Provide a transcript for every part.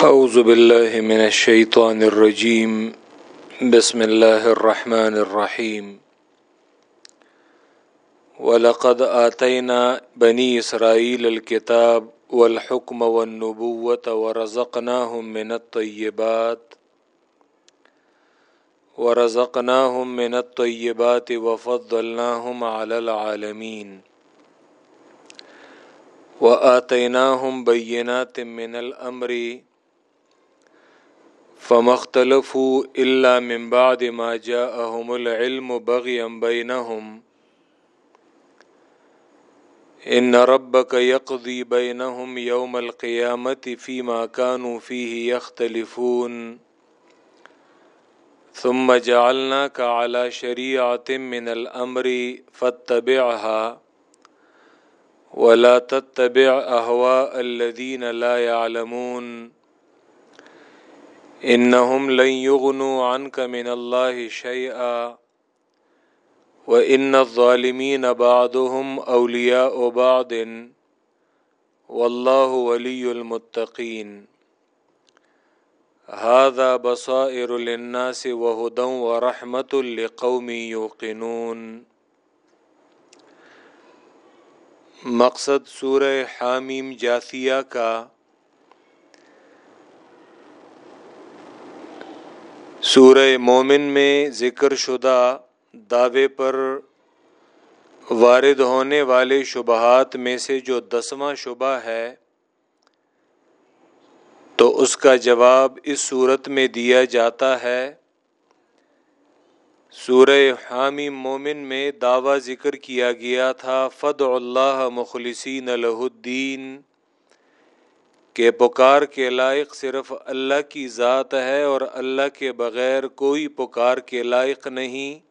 أعوذ بالله من الشيطان الرجيم. بسم الله الرحمن الرحيم. ولقد آتينا بني إسرائيل الكتاب والحكم والنبوة ورزقناهم من الطيبات، ورزقناهم من الطيبات وفضلناهم على العالمين. وآتيناهم بينات من الأمر فمختلفوا إلا من بعد ما جاءهم العلم بغيا بينهم. إن ربك يقضي بينهم يوم القيامة فيما كانوا فيه يختلفون. ثم جعلناك على شريعة من الأمر فاتبعها. ولا تتبع أهواء الذين لا يعلمون. انهم لن يغنوا عنك من الله شيئا وان الظالمين بعضهم اولياء بعض والله ولي المتقين. هذا بصائر للناس وهدى ورحمة لقوم يوقنون. مقصد سورہ حامیم جاثیہ کا سورہ مومن میں ذکر شدہ دعوے پر وارد ہونے والے شبہات میں سے جو دسواں شبہ ہے، تو اس کا جواب اس صورت میں دیا جاتا ہے۔ سورہ حامی مومن میں دعویٰ ذکر کیا گیا تھا فد اللہ مخلصین الدین کہ پکار کے لائق صرف اللہ کی ذات ہے اور اللہ کے بغیر کوئی پکار کے لائق نہیں۔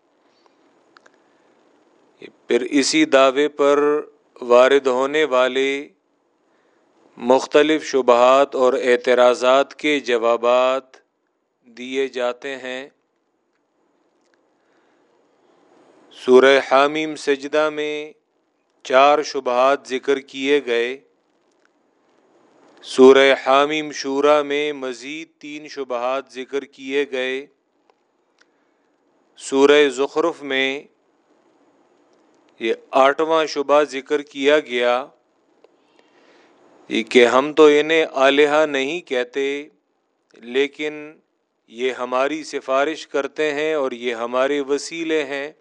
پھر اسی دعوے پر وارد ہونے والے مختلف شبہات اور اعتراضات کے جوابات دیے جاتے ہیں۔ سورہ حامیم سجدہ میں چار شبہات ذکر کیے گئے۔ سورہ حامیم شورا میں مزید تین شبہات ذکر کیے گئے۔ سورہ زخرف میں یہ آٹھواں شبہ ذکر کیا گیا۔ کہ ہم تو انہیں آلیہ نہیں کہتے، لیکن یہ ہماری سفارش کرتے ہیں اور یہ ہمارے وسیلے ہیں۔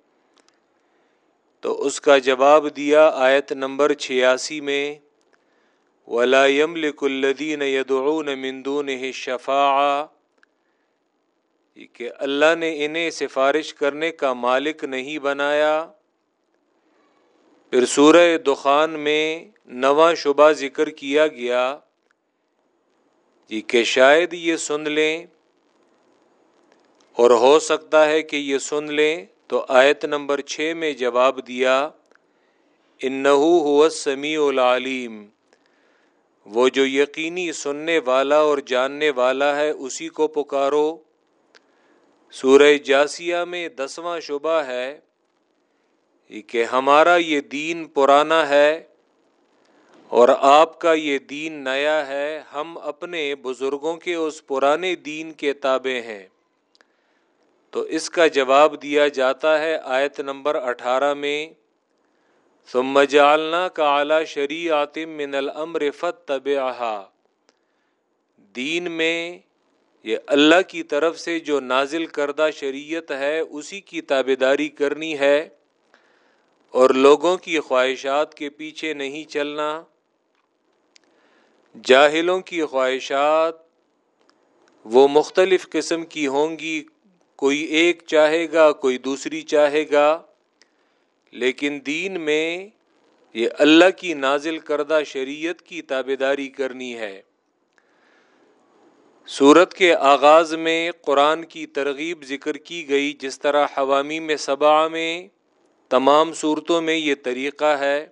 تو اس کا جواب دیا آیت نمبر چھیاسی میں۔ ولا يملك الذين يدعون من دونه شفاعة. کہ اللہ نے انہیں سفارش کرنے کا مالک نہیں بنایا. پھر سورہ دخان میں نواں شبہ ذکر کیا گیا. کہ شاید یہ سن لیں. اور ہو سکتا ہے کہ یہ سن لیں تو آیت نمبر چھ میں جواب دیا. انہو هو السمیع العلیم. وہ جو یقینی سننے والا اور جاننے والا ہے، اسی کو پکارو۔ سورہ جاسیہ میں دسواں شبہ ہے کہ ہمارا یہ دین پرانا ہے اور آپ کا یہ دین نیا ہے۔ ہم اپنے بزرگوں کے اس پرانے دین کے تابع ہیں۔ تو اس کا جواب دیا جاتا ہے آیت نمبر اٹھارہ میں۔ ثم جعلنا کا اعلیٰ شریعت من الامر فت دین میں یہ اللہ کی طرف سے جو نازل کردہ شریعت ہے، اسی کی تابے داری کرنی ہے۔ اور لوگوں کی خواہشات کے پیچھے نہیں چلنا۔ جاہلوں کی خواہشات وہ مختلف قسم کی ہوں گی، کوئی ایک چاہے گا، کوئی دوسری چاہے گا۔ لیکن دین میں یہ اللہ کی نازل کردہ شریعت کی تابے داری کرنی ہے۔ صورت کے آغاز میں قرآن کی ترغیب ذکر کی گئی، جس طرح حوامی میں صبا میں تمام صورتوں میں یہ طریقہ ہے۔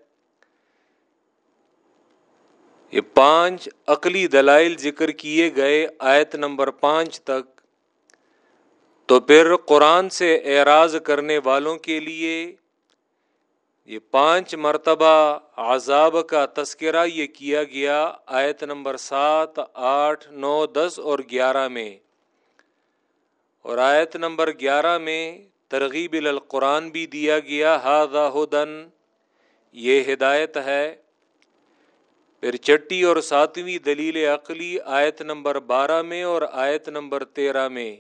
یہ پانچ عقلی دلائل ذکر کیے گئے آیت نمبر پانچ تک۔ تو پھر قرآن سے اعراض کرنے والوں کے لیے یہ پانچ مرتبہ عذاب کا تذکرہ یہ کیا گیا آیت نمبر سات، آٹھ، نو، دس اور گیارہ میں۔ اور آیت نمبر گیارہ میں ترغیب القرآن بھی دیا گیا ہاضا ہدن یہ ہدایت ہے۔ پھر چٹی اور ساتویں دلیل عقلی آیت نمبر بارہ میں اور آیت نمبر تیرہ میں۔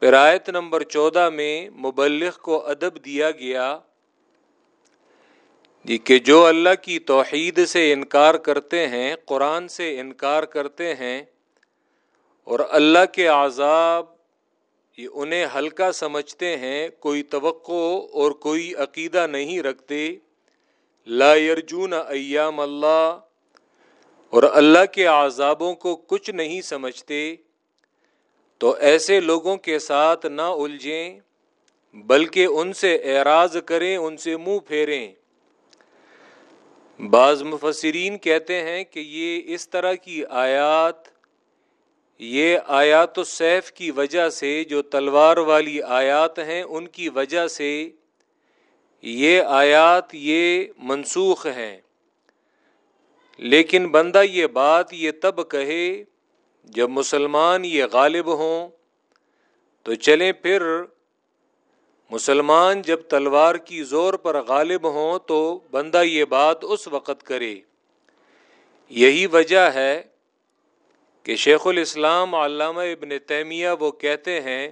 پھر آیت نمبر چودہ میں مبلغ کو ادب دیا گیا جی کہ جو اللہ کی توحید سے انکار کرتے ہیں، قرآن سے انکار کرتے ہیں، اور اللہ کے عذاب، یہ انہیں ہلکا سمجھتے ہیں، کوئی توقع اور کوئی عقیدہ نہیں رکھتے، لا یرجون ایام اللہ، اور اللہ کے عذابوں کو کچھ نہیں سمجھتے، تو ایسے لوگوں کے ساتھ نہ الجھیں، بلکہ ان سے اعراض کریں، ان سے منہ پھیریں۔ بعض مفسرین کہتے ہیں کہ یہ اس طرح کی آیات، یہ آیات السیف کی وجہ سے جو تلوار والی آیات ہیں، ان کی وجہ سے یہ آیات، یہ منسوخ ہیں۔ لیکن بندہ یہ بات یہ تب کہے جب مسلمان یہ غالب ہوں۔ تو چلیں پھر مسلمان جب تلوار کی زور پر غالب ہوں تو بندہ یہ بات اس وقت کرے۔ یہی وجہ ہے کہ شیخ الاسلام علامہ ابن تیمیہ وہ کہتے ہیں،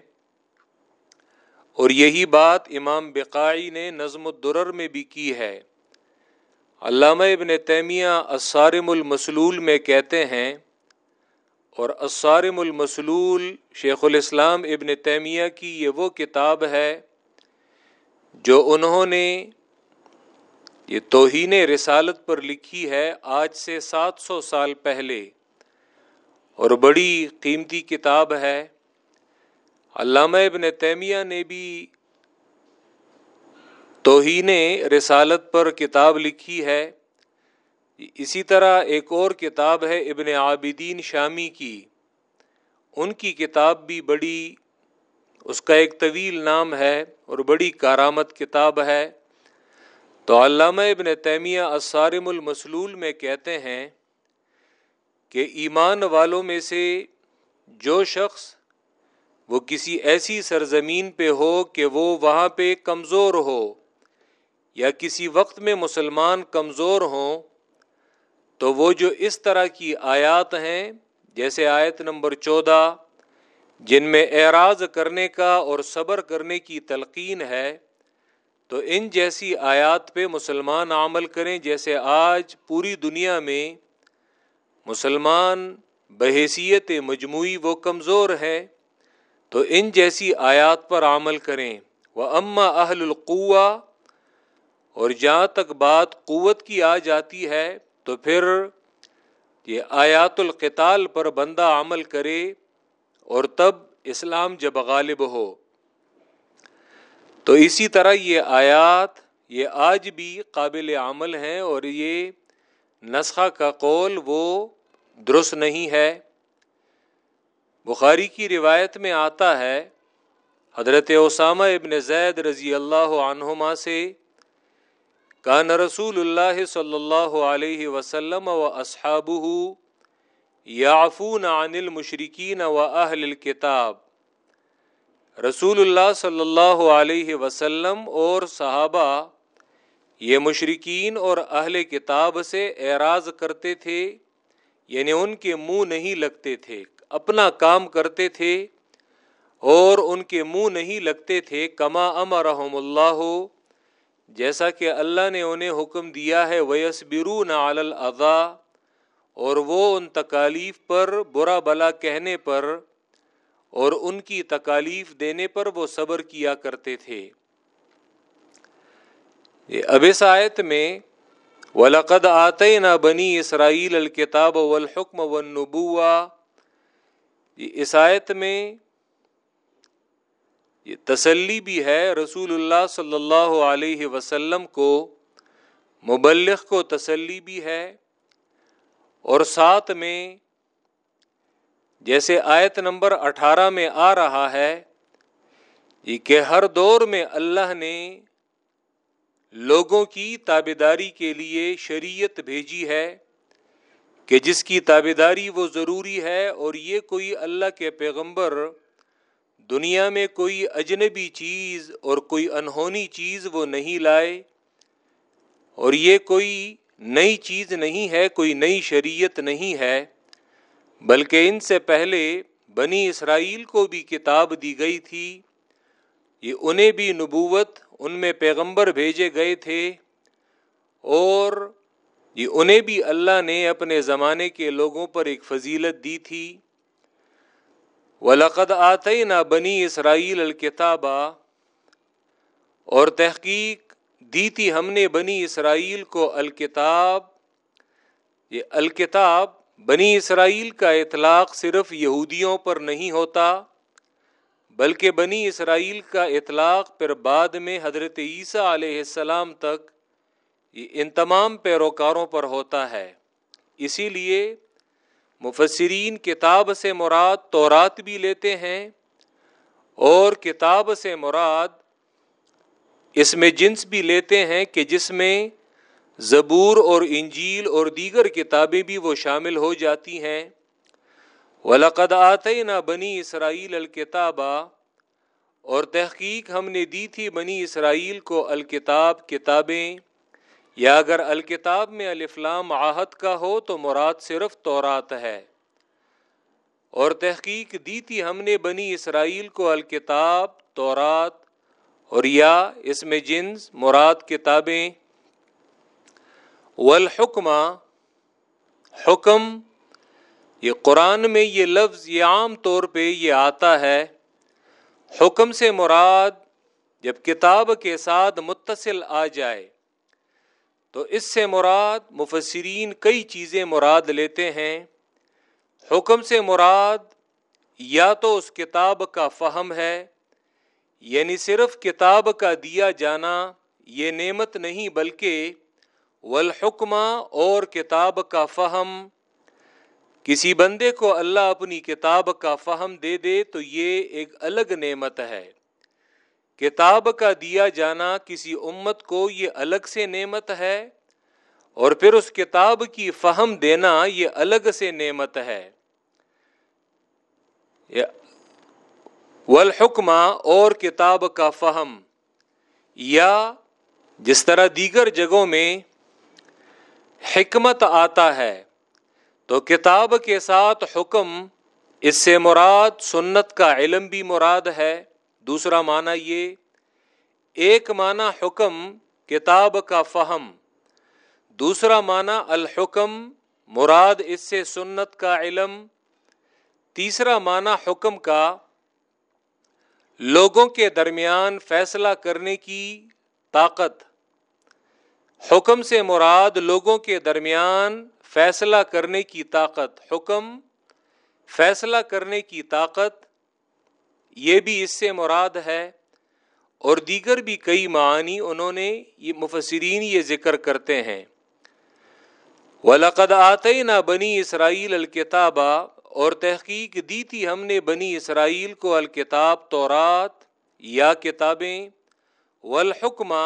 اور یہی بات امام بقائی نے نظم الدرر میں بھی کی ہے۔ علامہ ابن تیمیہ اسارم المسلول میں کہتے ہیں، اور اسارم المسلول شیخ الاسلام ابن تیمیہ کی یہ وہ کتاب ہے۔ جو انہوں نے یہ توہین رسالت پر لکھی ہے آج سے سات سو سال پہلے، اور بڑی قیمتی کتاب ہے۔ علامہ ابن تیمیہ نے بھی توہین رسالت پر کتاب لکھی ہے۔ اسی طرح ایک اور کتاب ہے ابن عابدین شامی کی۔ ان کی کتاب بھی بڑی اس کا ایک طویل نام ہے اور بڑی کارآمد کتاب ہے۔ تو علامہ ابن تیمیہ اسارم المسلول میں کہتے ہیں کہ ایمان والوں میں سے جو شخص وہ کسی ایسی سرزمین پہ ہو کہ وہ وہاں پہ کمزور ہو یا کسی وقت میں مسلمان کمزور ہوں، تو وہ جو اس طرح کی آیات ہیں، جیسے آیت نمبر چودہ جن میں اعراض کرنے کا اور صبر کرنے کی تلقین ہے، تو ان جیسی آیات پہ مسلمان عمل کریں جیسے آج پوری دنیا میں مسلمان بحیثیت مجموعی وہ کمزور ہے تو ان جیسی آیات پر عمل کریں۔ وہ اما اہل القوا اور جہاں تک بات قوت کی آ جاتی ہے، تو پھر یہ آیات القتال پر بندہ عمل کرے۔ اور تب اسلام جب غالب ہو۔ تو اسی طرح یہ آیات، یہ آج بھی قابل عمل ہیں اور یہ نسخہ کا قول وہ درست نہیں ہے۔ بخاری کی روایت میں آتا ہے، حضرت اسامہ ابن زید رضی اللہ عنہما سے، کان رسول اللہ صلی اللہ علیہ وسلم و اسحاب یافون عن المشرقین و اہل الکتاب۔ رسول اللہ صلی اللہ علیہ وسلم اور صحابہ یہ مشرقین اور اہل کتاب سے اعراض کرتے تھے یعنی ان کے منہ نہیں لگتے تھے، اپنا کام کرتے تھے اور ان کے منہ نہیں لگتے تھے، کما امرحم اللہ، جیسا کہ اللہ نے انہیں حکم دیا ہے ویس برون اعلیٰ اور وہ ان تکالیف پر برا بلا کہنے پر اور ان کی تکالیف دینے پر وہ صبر کیا کرتے تھے۔ اب اس آیت میں ولقد آتے نہ بنی اسرائیل الکتاب والحکم والنبوہ اس آیت میں یہ تسلی بھی ہے رسول اللہ صلی اللہ علیہ وسلم کو، مبلغ کو تسلی بھی ہے۔ اور ساتھ میں جیسے آیت نمبر اٹھارہ میں آ رہا ہے کہ ہر دور میں اللہ نے لوگوں کی تابے کے لیے شریعت بھیجی ہے کہ جس کی تابے داری وہ ضروری ہے اور یہ کوئی اللہ کے پیغمبر، دنیا میں کوئی اجنبی چیز اور کوئی انہونی چیز وہ نہیں لائے اور یہ کوئی نئی چیز نہیں ہے، کوئی نئی شریعت نہیں ہے، بلکہ ان سے پہلے بنی اسرائیل کو بھی کتاب دی گئی تھی۔ یہ انہیں بھی نبوت ان میں پیغمبر بھیجے گئے تھے۔ اور یہ انہیں بھی اللہ نے اپنے زمانے کے لوگوں پر ایک فضیلت دی تھی۔ ولقد آتے نہ بنی اسرائیل الکتابہ اور تحقیق دی تھی ہم نے بنی اسرائیل کو الکتاب۔ یہ الکتاب بنی اسرائیل کا اطلاق صرف یہودیوں پر نہیں ہوتا، بلکہ بنی اسرائیل کا اطلاق پھر بعد میں حضرت عیسیٰ علیہ السلام تک یہ ان تمام پیروکاروں پر ہوتا ہے۔ اسی لیے مفسرین کتاب سے مراد تورات بھی لیتے ہیں اور کتاب سے مراد اس میں جنس بھی لیتے ہیں کہ جس میں زبور اور انجیل اور دیگر کتابیں بھی وہ شامل ہو جاتی ہیں۔ ولقد آتے نہ بنی اسرائیل الکتابہ اور تحقیق ہم نے دی تھی بنی اسرائیل کو الکتاب، کتابیں۔ یا اگر الکتاب میں الفلام آہت کا ہو تو مراد صرف تورات ہے۔ اور تحقیق دی تھی ہم نے بنی اسرائیل کو الکتاب، تورات اور یا اس میں جنس، مراد کتابیں۔ والحکمہ، حکم، یہ قرآن میں یہ لفظ، یہ عام طور پہ یہ آتا ہے۔ حکم سے مراد جب کتاب کے ساتھ متصل آ جائے، تو اس سے مراد مفسرین کئی چیزیں مراد لیتے ہیں۔ حکم سے مراد یا تو اس کتاب کا فہم ہے یعنی صرف کتاب کا دیا جانا یہ نعمت نہیں بلکہ والحکمہ اور کتاب کا فہم۔ کسی بندے کو اللہ اپنی کتاب کا فہم دے دے تو یہ ایک الگ نعمت ہے۔ کتاب کا دیا جانا کسی امت کو یہ الگ سے نعمت ہے اور پھر اس کتاب کی فہم دینا یہ الگ سے نعمت ہے۔ والحکمہ اور کتاب کا فہم، یا جس طرح دیگر جگہوں میں حکمت آتا ہے، تو کتاب کے ساتھ حکم، اس سے مراد سنت کا علم بھی مراد ہے۔ دوسرا معنی یہ، ایک معنی حکم، کتاب کا فہم۔ دوسرا معنی الحکم، مراد اس سے سنت کا علم۔ تیسرا معنی حکم کا لوگوں کے درمیان فیصلہ کرنے کی طاقت۔ حکم سے مراد لوگوں کے درمیان فیصلہ کرنے کی طاقت۔ حکم، فیصلہ کرنے کی طاقت، یہ بھی اس سے مراد ہے۔ اور دیگر بھی کئی معنی انہوں نے یہ مفسرین یہ ذکر کرتے ہیں۔ ولاقد آتے نہ بنی اسرائیل الکتابہ اور تحقیق دی تھی ہم نے بنی اسرائیل کو الکتاب تورات یا کتابیں والحکمہ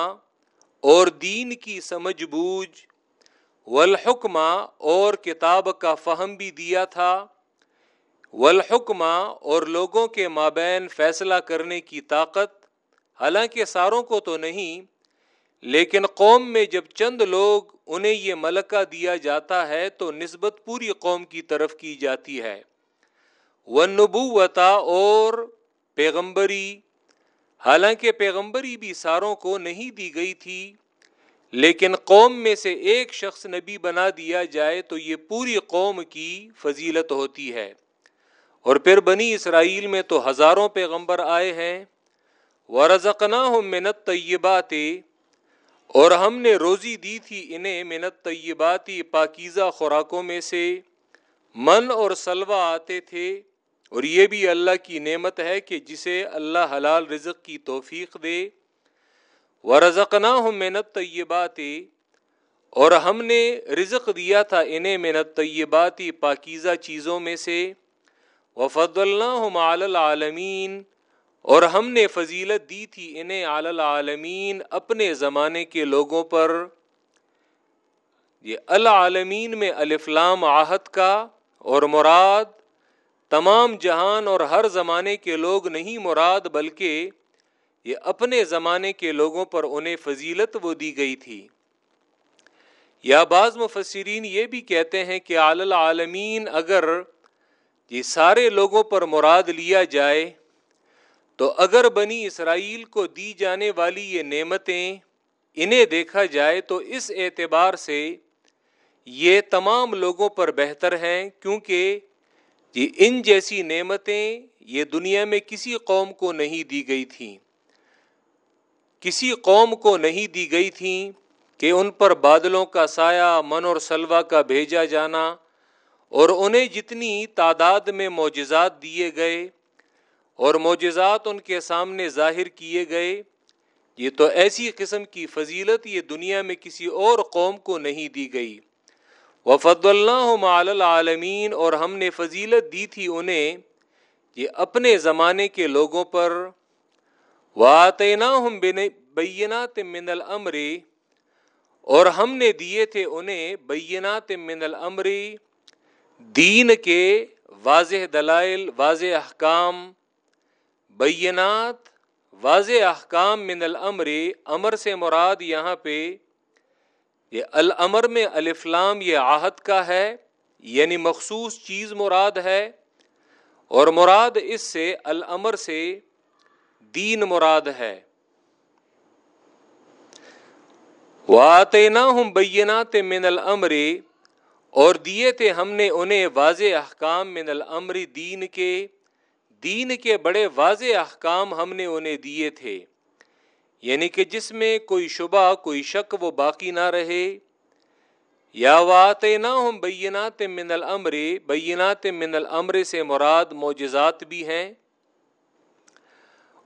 اور دین کی سمجھ بوجھ والحکمہ اور کتاب کا فہم بھی دیا تھا والحکمہ اور لوگوں کے مابین فیصلہ کرنے کی طاقت حالانکہ ساروں کو تو نہیں لیکن قوم میں جب چند لوگ انہیں یہ ملکہ دیا جاتا ہے تو نسبت پوری قوم کی طرف کی جاتی ہے۔ وہ نبوتا اور پیغمبری، حالانکہ پیغمبری بھی ساروں کو نہیں دی گئی تھی، لیکن قوم میں سے ایک شخص نبی بنا دیا جائے تو یہ پوری قوم کی فضیلت ہوتی ہے۔ اور پھر بنی اسرائیل میں تو ہزاروں پیغمبر آئے ہیں۔ ورژنا ہوں منت اور ہم نے روزی دی تھی انہیں منت طیباتی پاکیزہ خوراکوں میں سے۔ من اور سلوا آتے تھے۔ اور یہ بھی اللہ کی نعمت ہے کہ جسے اللہ حلال رزق کی توفیق دے۔ و رزقنا ہوں محنت طیباتی اور ہم نے رزق دیا تھا انہیں محنت طیباتی پاکیزہ چیزوں میں سے۔ وفد اللہ العالمین اور ہم نے فضیلت دی تھی انہیں العالمین اپنے زمانے کے لوگوں پر۔ یہ العالمین میں الفلام آہت کا اور مراد تمام جہان اور ہر زمانے کے لوگ نہیں مراد بلکہ یہ اپنے زمانے کے لوگوں پر انہیں فضیلت وہ دی گئی تھی۔ یا بعض مفسرین یہ بھی کہتے ہیں کہ العالمین اگر یہ سارے لوگوں پر مراد لیا جائے تو اگر بنی اسرائیل کو دی جانے والی یہ نعمتیں انہیں دیکھا جائے تو اس اعتبار سے یہ تمام لوگوں پر بہتر ہیں کیونکہ یہ ان جیسی نعمتیں یہ دنیا میں کسی قوم کو نہیں دی گئی تھیں۔ کسی قوم کو نہیں دی گئی تھیں کہ ان پر بادلوں کا سایہ، من اور سلوا کا بھیجا جانا اور انہیں جتنی تعداد میں معجزات دیے گئے اور معجزات ان کے سامنے ظاہر کیے گئے۔ یہ تو ایسی قسم کی فضیلت یہ دنیا میں کسی اور قوم کو نہیں دی گئی۔ وفد اللہ مال العالمین اور ہم نے فضیلت دی تھی انہیں یہ اپنے زمانے کے لوگوں پر۔ ہم بینات من الامر اور ہم نے دیے تھے انہیں بینات من الامر دین کے واضح دلائل، واضح احکام۔ بینات واضح احکام من الامر، امر سے مراد یہاں پہ یہ الامر میں الفلام یہ آہت کا ہے یعنی مخصوص چیز مراد ہے، اور مراد اس سے، الامر سے دین مراد ہے۔ ہم بینات من الامر، اور دیے تھے ہم نے انہیں واضح احکام من الامر دین کے۔ دین کے بڑے واضح احکام ہم نے انہیں دیے تھے۔ یعنی کہ جس میں کوئی شبہ، کوئی شک وہ باقی نہ رہے۔ یا وات نہ ہم بینات من الامر بینات من الامر سے مراد معجزات بھی ہیں۔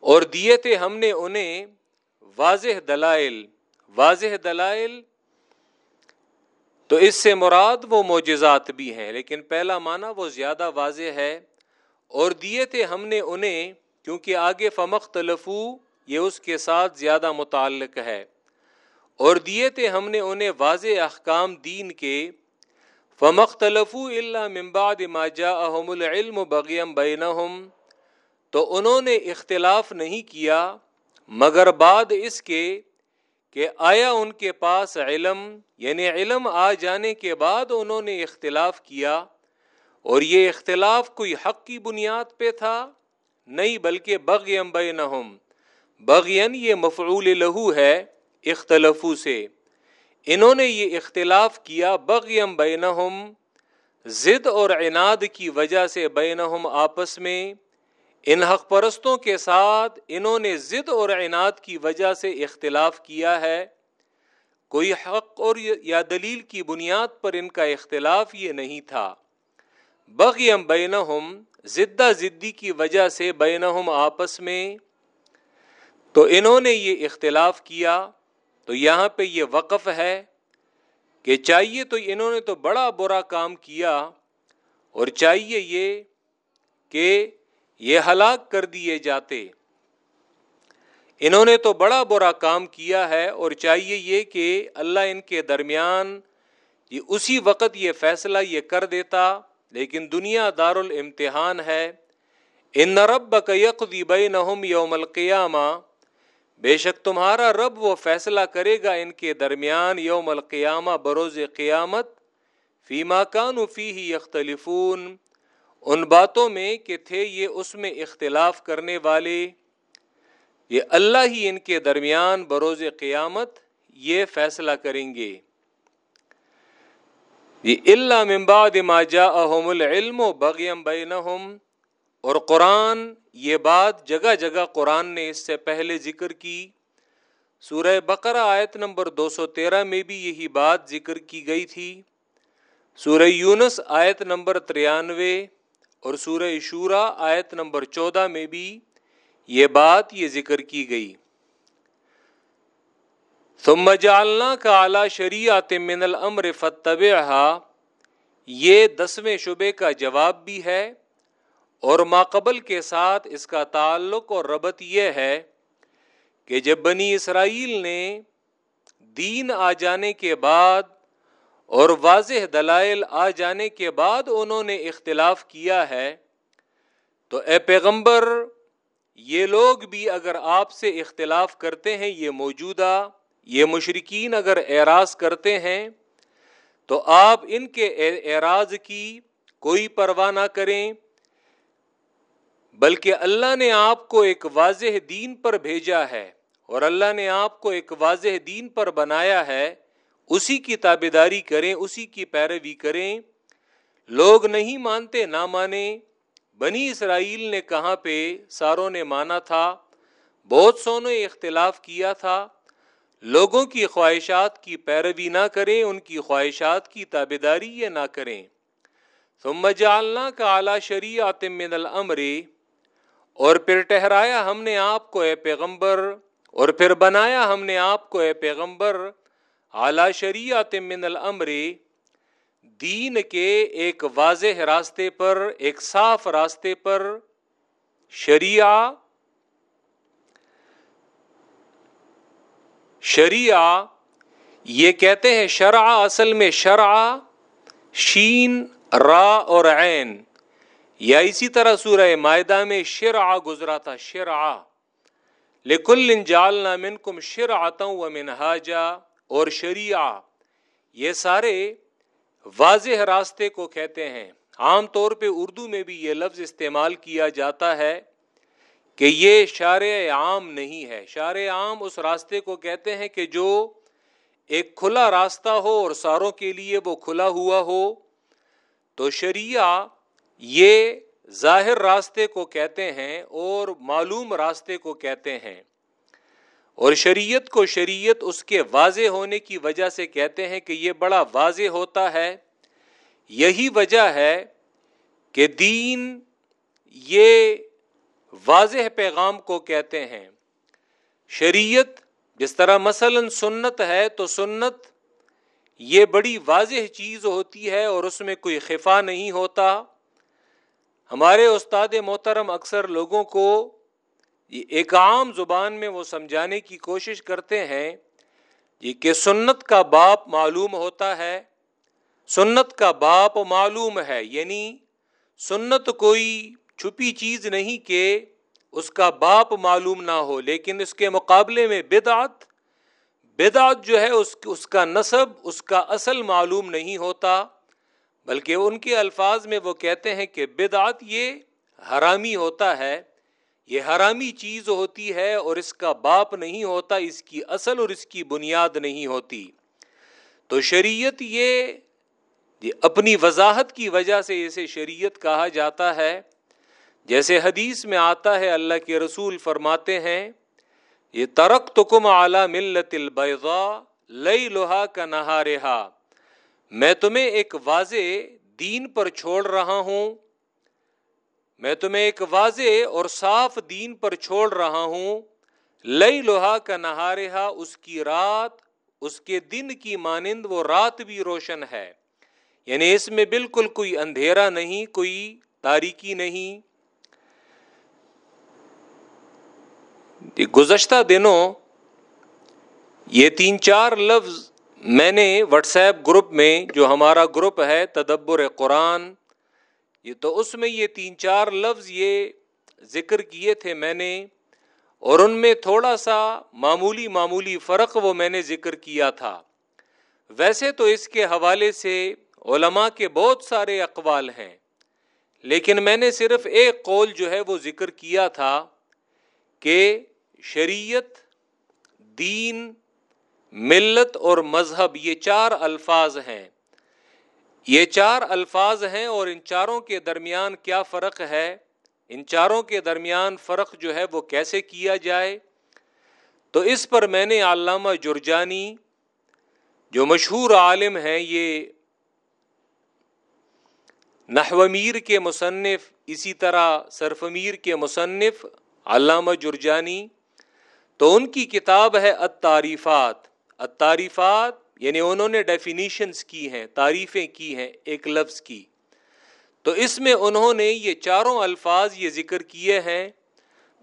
اور دیے تھے ہم نے انہیں واضح دلائل واضح دلائل۔ تو اس سے مراد وہ معجزات بھی ہیں، لیکن پہلا معنی وہ زیادہ واضح ہے۔ اور دیے تھے ہم نے انہیں کیونکہ آگے فمخ تلفو یہ اس کے ساتھ زیادہ متعلق ہے۔ اور دیے تھے ہم نے انہیں واضح احکام دین کے۔ فمخ تلفو اللہ ممباد ماجا احم العلم بغیم بینہم تو انہوں نے اختلاف نہیں کیا، مگر بعد اس کے کہ آیا ان کے پاس علم یعنی علم آ جانے کے بعد انہوں نے اختلاف کیا۔ اور یہ اختلاف کوئی حق کی بنیاد پہ تھا؟ نہیں، بلکہ بغیم بینہم۔ بغین یہ مفعول لہو ہے اختلفو سے۔ انہوں نے یہ اختلاف کیا بغیم بینہم۔ ضد اور عناد کی وجہ سے بینہم آپس میں۔ ان حق پرستوں کے ساتھ انہوں نے ضد اور عناد کی وجہ سے اختلاف کیا ہے۔ کوئی حق اور یا دلیل کی بنیاد پر ان کا اختلاف یہ نہیں تھا۔ بغیم بینہم، زدہ زدی کی وجہ سے بینہم آپس میں۔ تو انہوں نے یہ اختلاف کیا، تو یہاں پہ یہ وقف ہے کہ چاہیے تو انہوں نے تو بڑا برا کام کیا، اور چاہیے یہ کہ یہ ہلاک کر دیے جاتے۔ انہوں نے تو بڑا برا کام کیا ہے، اور چاہیے یہ کہ اللہ ان کے درمیان یہ اسی وقت یہ فیصلہ یہ کر دیتا لیکن دنیا دار الامتحان ہے۔ ان رب یقی بینہم یوم القیامہ۔ بے شک تمہارا رب وہ فیصلہ کرے گا ان کے درمیان یوم القیامہ بروز قیامت۔ فیما کانو فی یختلفون۔ ان باتوں میں کہ تھے یہ اس میں اختلاف کرنے والے۔ یہ اللہ ہی ان کے درمیان بروز قیامت یہ فیصلہ کریں گے۔ جی، یہ اللہ ممباد ماجا احم العلم و بغیم بینہم، اور قرآن یہ بات جگہ جگہ قرآن نے اس سے پہلے ذکر کی۔ سورہ بقرہ آیت نمبر دو سو تیرہ میں بھی یہی بات ذکر کی گئی تھی۔ سورہ یونس آیت نمبر تریانوے اور سورہ شورا آیت نمبر چودہ میں بھی یہ بات یہ ذکر کی گئی۔ ثم جعلنا کا اعلی شریعت من الامر فتبعها یہ دسویں شبے کا جواب بھی ہے اور ماقبل کے ساتھ اس کا تعلق اور ربط یہ ہے کہ جب بنی اسرائیل نے دین آ جانے کے بعد اور واضح دلائل آ جانے کے بعد انہوں نے اختلاف کیا ہے، تو اے پیغمبر، یہ لوگ بھی اگر آپ سے اختلاف کرتے ہیں، یہ موجودہ یہ مشرقین اگر اعراض کرتے ہیں، تو آپ ان کے اعراض کی کوئی پرواہ نہ کریں، بلکہ اللہ نے آپ کو ایک واضح دین پر بھیجا ہے اور اللہ نے آپ کو ایک واضح دین پر بنایا ہے۔ اسی کی تابے داری کریں، اسی کی پیروی کریں۔ لوگ نہیں مانتے، نہ مانے بنی اسرائیل نے کہاں پہ ساروں نے مانا تھا؟ بہت سو نے اختلاف کیا تھا۔ لوگوں کی خواہشات کی پیروی نہ کریں، ان کی خواہشات کی تابے داری یہ نہ کریں۔ ثم جعلنا کا اعلیٰ شریعت من الامر، اور پھر ٹہرایا ہم نے آپ کو اے پیغمبر، اور پھر بنایا ہم نے آپ کو اے پیغمبر اعلیٰ شریعت من الامر، دین کے ایک واضح راستے پر، ایک صاف راستے پر شریعہ شریعہ، یہ کہتے ہیں شرع، اصل میں شرع، شین، را اور عین۔ یا اسی طرح سورہ معدہ میں شرع گزرا تھا، شرع۔ لکل جالنا منکم شرعتا و منہاجا اور شریعہ۔ یہ سارے واضح راستے کو کہتے ہیں۔ عام طور پہ اردو میں بھی یہ لفظ استعمال کیا جاتا ہے۔ کہ یہ شارع عام نہیں ہے۔ شارع عام اس راستے کو کہتے ہیں کہ جو ایک کھلا راستہ ہو اور ساروں کے لیے وہ کھلا ہوا ہو، تو شریعہ یہ ظاہر راستے کو کہتے ہیں اور معلوم راستے کو کہتے ہیں۔ اور شریعت کو شریعت اس کے واضح ہونے کی وجہ سے کہتے ہیں کہ یہ بڑا واضح ہوتا ہے۔ یہی وجہ ہے کہ دین یہ واضح پیغام کو کہتے ہیں۔ شریعت جس طرح مثلا سنت ہے تو سنت یہ بڑی واضح چیز ہوتی ہے اور اس میں کوئی خفا نہیں ہوتا۔ ہمارے استاد محترم اکثر لوگوں کو ایک عام زبان میں وہ سمجھانے کی کوشش کرتے ہیں جی کہ سنت کا باپ معلوم ہوتا ہے۔ سنت کا باپ معلوم ہے یعنی سنت کوئی چھپی چیز نہیں کہ اس کا باپ معلوم نہ ہو، لیکن اس کے مقابلے میں بدعت بدعت جو ہے اس اس کا نصب، اس کا اصل معلوم نہیں ہوتا، بلکہ ان کے الفاظ میں وہ کہتے ہیں کہ بدعت یہ حرامی ہوتا ہے، یہ حرامی چیز ہوتی ہے اور اس کا باپ نہیں ہوتا، اس کی اصل اور اس کی بنیاد نہیں ہوتی۔ تو شریعت یہ اپنی وضاحت کی وجہ سے اسے شریعت کہا جاتا ہے۔ جیسے حدیث میں آتا ہے، اللہ کے رسول فرماتے ہیں، یہ ترک تو کم اعلی ملت البیضا لئی لوہا کا نہارہا میں تمہیں ایک واضح دین پر چھوڑ رہا ہوں۔ میں تمہیں ایک واضح اور صاف دین پر چھوڑ رہا ہوں۔ لئی لوہا کا نہارہا اس کی رات، اس کے دن کی مانند وہ رات بھی روشن ہے۔ یعنی اس میں بالکل کوئی اندھیرا نہیں، کوئی تاریکی نہیں۔ گزشتہ دنوں یہ تین چار لفظ میں نے واٹس ایپ گروپ میں جو ہمارا گروپ ہے تدبر قرآن، یہ تو اس میں یہ تین چار لفظ یہ ذکر کیے تھے میں نے، اور ان میں تھوڑا سا معمولی معمولی فرق وہ میں نے ذکر کیا تھا۔ ویسے تو اس کے حوالے سے علماء کے بہت سارے اقوال ہیں، لیکن میں نے صرف ایک قول جو ہے وہ ذکر کیا تھا کہ شریعت، دین، ملت اور مذہب، یہ چار الفاظ ہیں۔ یہ چار الفاظ ہیں اور ان چاروں کے درمیان کیا فرق ہے؟ ان چاروں کے درمیان فرق جو ہے وہ کیسے کیا جائے؟ تو اس پر میں نے علامہ جرجانی، جو مشہور عالم ہیں، یہ نحومیر کے مصنف، اسی طرح سرفمیر کے مصنف علامہ جرجانی تو ان کی کتاب ہے التعریفات۔ التعریفات یعنی انہوں نے ڈیفینیشنز کی ہیں، تعریفیں کی ہیں ایک لفظ کی۔ تو اس میں انہوں نے یہ چاروں الفاظ یہ ذکر کیے ہیں۔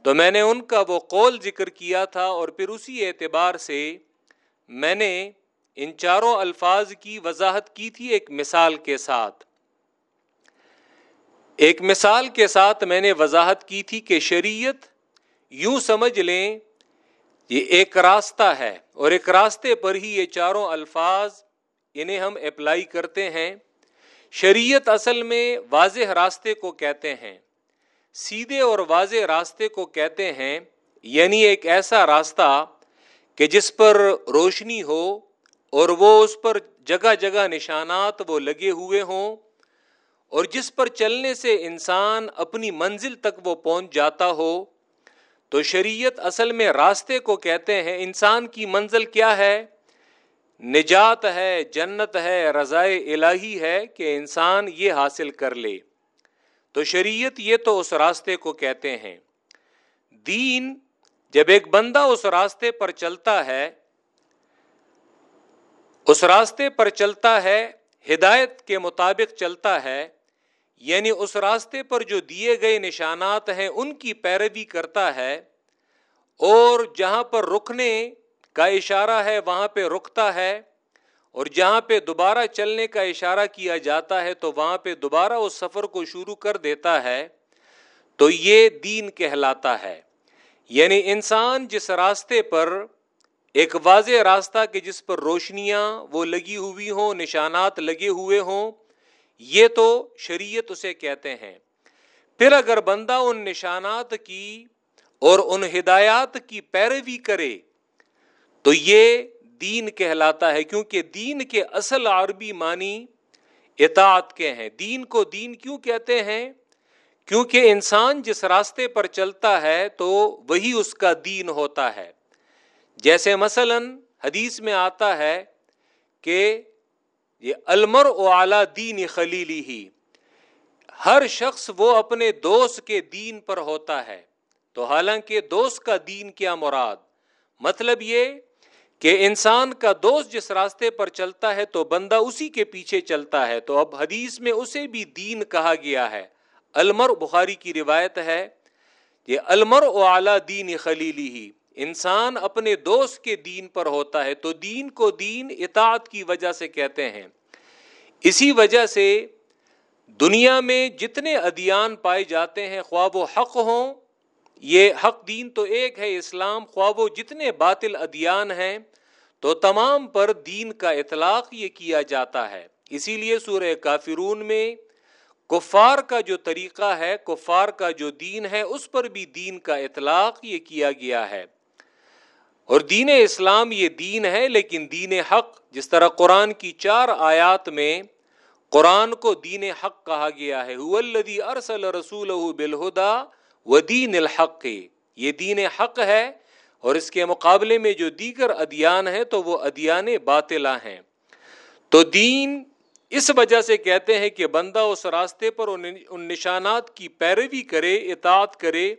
تو میں نے ان کا وہ قول ذکر کیا تھا اور پھر اسی اعتبار سے میں نے ان چاروں الفاظ کی وضاحت کی تھی ایک مثال کے ساتھ۔ ایک مثال کے ساتھ میں نے وضاحت کی تھی کہ شریعت یوں سمجھ لیں یہ ایک راستہ ہے اور ایک راستے پر ہی یہ چاروں الفاظ انہیں ہم اپلائی کرتے ہیں۔ شریعت اصل میں واضح راستے کو کہتے ہیں، سیدھے اور واضح راستے کو کہتے ہیں یعنی ایک ایسا راستہ کہ جس پر روشنی ہو اور وہ اس پر جگہ جگہ نشانات وہ لگے ہوئے ہوں اور جس پر چلنے سے انسان اپنی منزل تک وہ پہنچ جاتا ہو۔ تو شریعت اصل میں راستے کو کہتے ہیں، انسان کی منزل کیا ہے؟ نجات ہے، جنت ہے، رضائے الہی ہے کہ انسان یہ حاصل کر لے۔ تو شریعت یہ تو اس راستے کو کہتے ہیں۔ دین جب ایک بندہ اس راستے پر چلتا ہے، اس راستے پر چلتا ہے، ہدایت کے مطابق چلتا ہے یعنی اس راستے پر جو دیے گئے نشانات ہیں، ان کی پیروی کرتا ہے اور جہاں پر رکنے کا اشارہ ہے، وہاں پہ رکتا ہے اور جہاں پہ دوبارہ چلنے کا اشارہ کیا جاتا ہے، تو وہاں پہ دوبارہ اس سفر کو شروع کر دیتا ہے۔ تو یہ دین کہلاتا ہے۔ یعنی انسان جس راستے پر، ایک واضح راستہ کہ جس پر روشنیاں وہ لگی ہوئی ہوں، نشانات لگے ہوئے ہوں یہ تو شریعت اسے کہتے ہیں۔ پھر اگر بندہ ان نشانات کی اور ان ہدایات کی پیروی کرے، تو یہ دین کہلاتا ہے، کیونکہ دین کے اصل عربی معنی اطاعت کے ہیں۔ دین کو دین کیوں کہتے ہیں؟ کیونکہ انسان جس راستے پر چلتا ہے، تو وہی اس کا دین ہوتا ہے۔ جیسے مثلا حدیث میں آتا ہے کہ یہ المر و اعلی دین خلیلی ہی ہر شخص وہ اپنے دوست کے دین پر ہوتا ہے۔ تو حالانکہ دوست کا دین کیا مراد؟ مطلب یہ کہ انسان کا دوست جس راستے پر چلتا ہے تو بندہ اسی کے پیچھے چلتا ہے۔ تو اب حدیث میں اسے بھی دین کہا گیا ہے۔ المر بخاری کی روایت ہے یہ المر و اعلی دین خلیلی ہی انسان اپنے دوست کے دین پر ہوتا ہے تو دین کو دین اطاعت کی وجہ سے کہتے ہیں۔ اسی وجہ سے دنیا میں جتنے ادیان پائے جاتے ہیں خواب و حق ہوں، یہ حق دین تو ایک ہے اسلام خواب و جتنے باطل ادیان ہیں، تو تمام پر دین کا اطلاق یہ کیا جاتا ہے۔ اسی لیے سورہ کافرون میں کفار کا جو طریقہ ہے، کفار کا جو دین ہے، اس پر بھی دین کا اطلاق یہ کیا گیا ہے۔ اور دین اسلام یہ دین ہے، لیکن دین حق، جس طرح قرآن کی چار آیات میں قرآن کو دین حق کہا گیا ہے۔ ارسل رسول بالہدا و دین الحق۔ یہ دین حق ہے اور اس کے مقابلے میں جو دیگر ادیان ہیں تو وہ ادیان باطلا ہیں۔ تو دین اس وجہ سے کہتے ہیں کہ بندہ اس راستے پر ان نشانات کی پیروی کرے، اطاعت کرے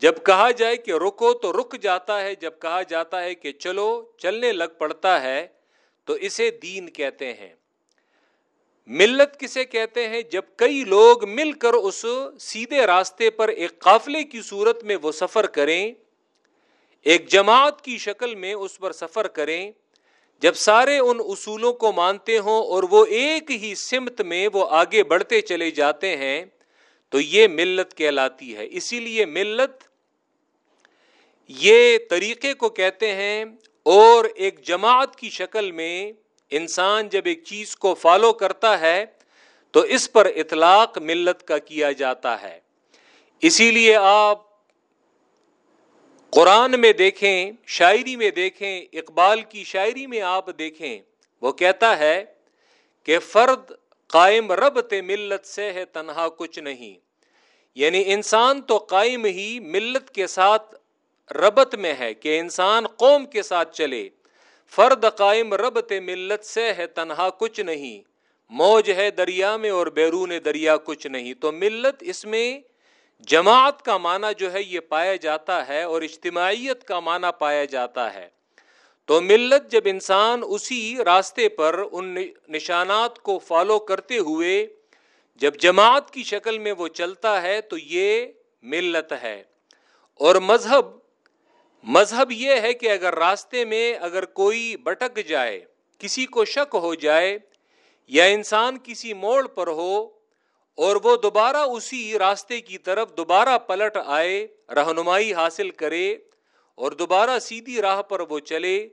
جب کہا جائے کہ رکو تو رک جاتا ہے، جب کہا جاتا ہے کہ چلو، چلنے لگ پڑتا ہے تو اسے دین کہتے ہیں۔ ملت کسے کہتے ہیں؟ جب کئی لوگ مل کر اس سیدھے راستے پر ایک قافلے کی صورت میں وہ سفر کریں، ایک جماعت کی شکل میں اس پر سفر کریں، جب سارے ان اصولوں کو مانتے ہوں اور وہ ایک ہی سمت میں وہ آگے بڑھتے چلے جاتے ہیں تو یہ ملت کہلاتی ہے۔ اسی لیے ملت یہ طریقے کو کہتے ہیں، اور ایک جماعت کی شکل میں انسان جب ایک چیز کو فالو کرتا ہے، تو اس پر اطلاق ملت کا کیا جاتا ہے۔ اسی لیے آپ قرآن میں دیکھیں، شاعری میں دیکھیں، اقبال کی شاعری میں آپ دیکھیں، وہ کہتا ہے کہ فرد قائم رب تے ملت سے ہے تنہا کچھ نہیں۔ یعنی انسان تو قائم ہی ملت کے ساتھ ربت میں ہے کہ انسان قوم کے ساتھ چلے۔ فرد قائم رب تے ملت سے ہے تنہا کچھ نہیں۔ موج ہے دریا میں اور بیرون دریا کچھ نہیں۔ تو ملت اس میں جماعت کا معنی جو ہے یہ پایا جاتا ہے اور اجتماعیت کا معنی پایا جاتا ہے۔ تو ملت جب انسان اسی راستے پر ان نشانات کو فالو کرتے ہوئے جب جماعت کی شکل میں وہ چلتا ہے تو یہ ملت ہے۔ اور مذہب مذہب یہ ہے کہ اگر راستے میں اگر کوئی بٹک جائے، کسی کو شک ہو جائے یا انسان کسی موڑ پر ہو اور وہ دوبارہ اسی راستے کی طرف دوبارہ پلٹ آئے، رہنمائی حاصل کرے اور دوبارہ سیدھی راہ پر وہ چلے،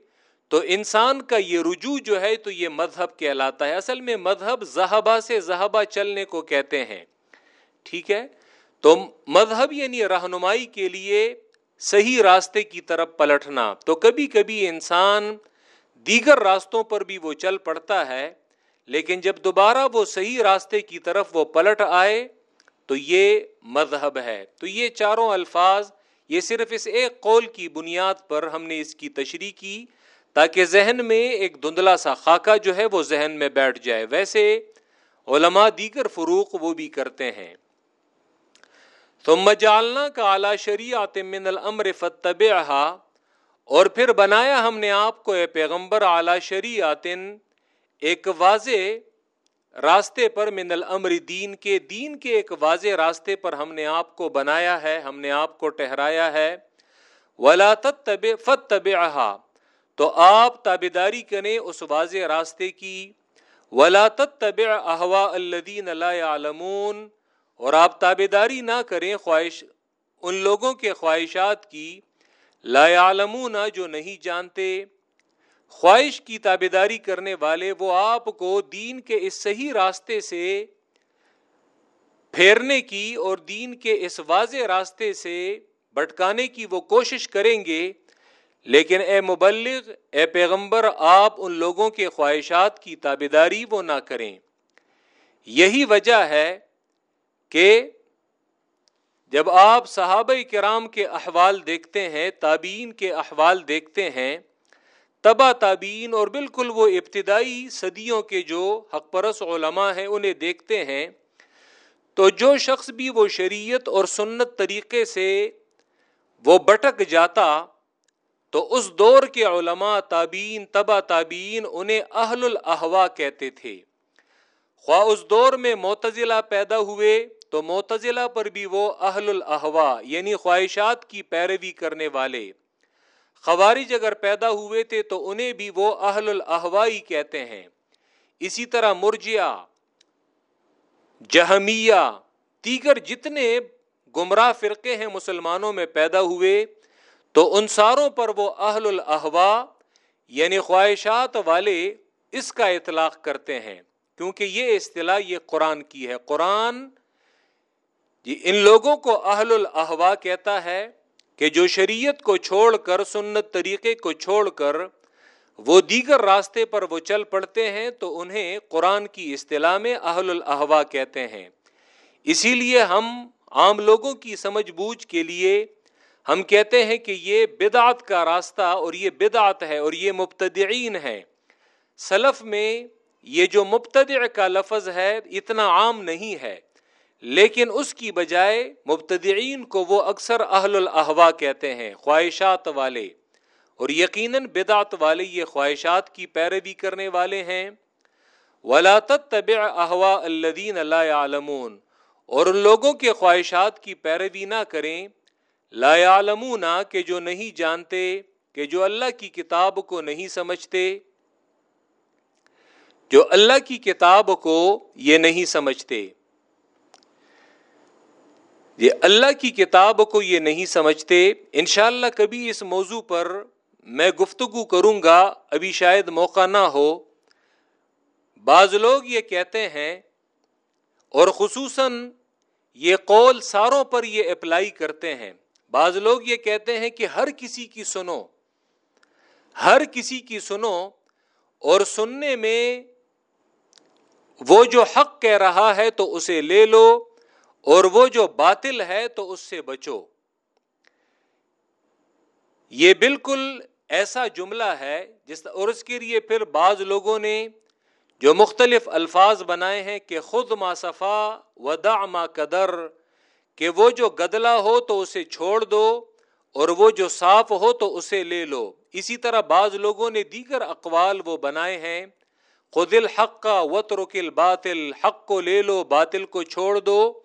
تو انسان کا یہ رجوع جو ہے تو یہ مذہب کہلاتا ہے۔ اصل میں مذہب زہبا سے زہبا چلنے کو کہتے ہیں۔ ٹھیک ہے؟ تو مذہب یعنی رہنمائی کے لیے صحیح راستے کی طرف پلٹنا۔ تو کبھی کبھی انسان دیگر راستوں پر بھی وہ چل پڑتا ہے، لیکن جب دوبارہ وہ صحیح راستے کی طرف وہ پلٹ آئے، تو یہ مذہب ہے۔ تو یہ چاروں الفاظ یہ صرف اس ایک قول کی بنیاد پر ہم نے اس کی تشریح کی تاکہ ذہن میں ایک دھندلا سا خاکہ جو ہے وہ ذہن میں بیٹھ جائے۔ ویسے علماء دیگر فروق وہ بھی کرتے ہیں۔ ثم جعلنا کا اعلی شریعت من الامر فتبعها اور پھر بنایا ہم نے آپ کو اے پیغمبر اعلی شریعت۔ ایک واضح راستے پر من الامر دین کے دین کے ایک واضح راستے پر ہم نے آپ کو بنایا ہے، ہم نے آپ کو ٹہرایا ہے۔ ولا تب فت تو آپ تابیداری کریں اس واضح راستے کی۔ ولا تب احوا الدین اللہ عالمون اور آپ تابے داری نہ کریں خواہش، ان لوگوں کے خواہشات کی۔ لا عالمون جو نہیں جانتے۔ خواہش کی تابے داری کرنے والے وہ آپ کو دین کے اس صحیح راستے سے پھیرنے کی اور دین کے اس واضح راستے سے بٹکانے کی وہ کوشش کریں گے۔ لیکن اے مبلغ، اے پیغمبر، آپ ان لوگوں کے خواہشات کی تابے داری وہ نہ کریں۔ یہی وجہ ہے کہ جب آپ صحابہ کرام کے احوال دیکھتے ہیں، تابعین کے احوال دیکھتے ہیں تبا تابین اور بالکل وہ ابتدائی صدیوں کے جو حق پرس علماء ہیں انہیں دیکھتے ہیں، تو جو شخص بھی وہ شریعت اور سنت طریقے سے وہ بٹک جاتا، تو اس دور کے علماء تابین تبا تابین انہیں اہل الاحوا کہتے تھے۔ خواہ اس دور میں معتزلہ پیدا ہوئے، تو معتزلہ پر بھی وہ اہل الاحوا یعنی خواہشات کی پیروی کرنے والے۔ خوارج اگر پیدا ہوئے تھے تو انہیں بھی وہ اہل الاحوائی کہتے ہیں۔ اسی طرح مرجیا جہمیہ، دیگر جتنے گمراہ فرقے ہیں مسلمانوں میں پیدا ہوئے، تو ان ساروں پر وہ اہل الاحوا یعنی خواہشات والے اس کا اطلاق کرتے ہیں۔ کیونکہ یہ اصطلاح یہ قرآن کی ہے۔ قرآن جی ان لوگوں کو اہل الاحوا کہتا ہے۔ کہ جو شریعت کو چھوڑ کر، سنت طریقے کو چھوڑ کر وہ دیگر راستے پر وہ چل پڑتے ہیں، تو انہیں قرآن کی اصطلاح میں اہل الاحوا کہتے ہیں۔ اسی لیے ہم عام لوگوں کی سمجھ بوجھ کے لیے ہم کہتے ہیں کہ یہ بدعت کا راستہ اور یہ بدعت ہے اور یہ مبتدعین ہے سلف میں یہ جو مبتدع کا لفظ ہے، اتنا عام نہیں ہے۔ لیکن اس کی بجائے مبتدعین کو وہ اکثر اہل الاحوا کہتے ہیں، خواہشات والے۔ اور یقیناً بدعت والے یہ خواہشات کی پیروی کرنے والے ہیں۔ ولا طب احوا الدین اللہ عالمون اور ان لوگوں کے خواہشات کی پیروی نہ کریں۔ لا عالمون کہ جو نہیں جانتے، کہ جو اللہ کی کتاب کو نہیں سمجھتے۔ جو اللہ کی کتاب کو یہ نہیں سمجھتے۔ یہ اللہ کی کتاب کو یہ نہیں سمجھتے، انشاءاللہ کبھی اس موضوع پر میں گفتگو کروں گا، ابھی شاید موقع نہ ہو۔ بعض لوگ یہ کہتے ہیں، اور خصوصاً یہ قول ساروں پر یہ اپلائی کرتے ہیں۔ بعض لوگ یہ کہتے ہیں کہ ہر کسی کی سنو، ہر کسی کی سنو، اور سننے میں وہ جو حق کہہ رہا ہے تو اسے لے لو۔ اور وہ جو باطل ہے تو اس سے بچو۔ یہ بالکل ایسا جملہ ہے جس اور اس کے لیے پھر بعض لوگوں نے جو مختلف الفاظ بنائے ہیں کہ خود ما صفا ودا ما قدر، کہ وہ جو گدلا ہو تو اسے چھوڑ دو اور وہ جو صاف ہو تو اسے لے لو۔ اسی طرح بعض لوگوں نے دیگر اقوال وہ بنائے ہیں۔ خود الحق کا وط رکل باطل حق کو لے لو، باطل کو چھوڑ دو۔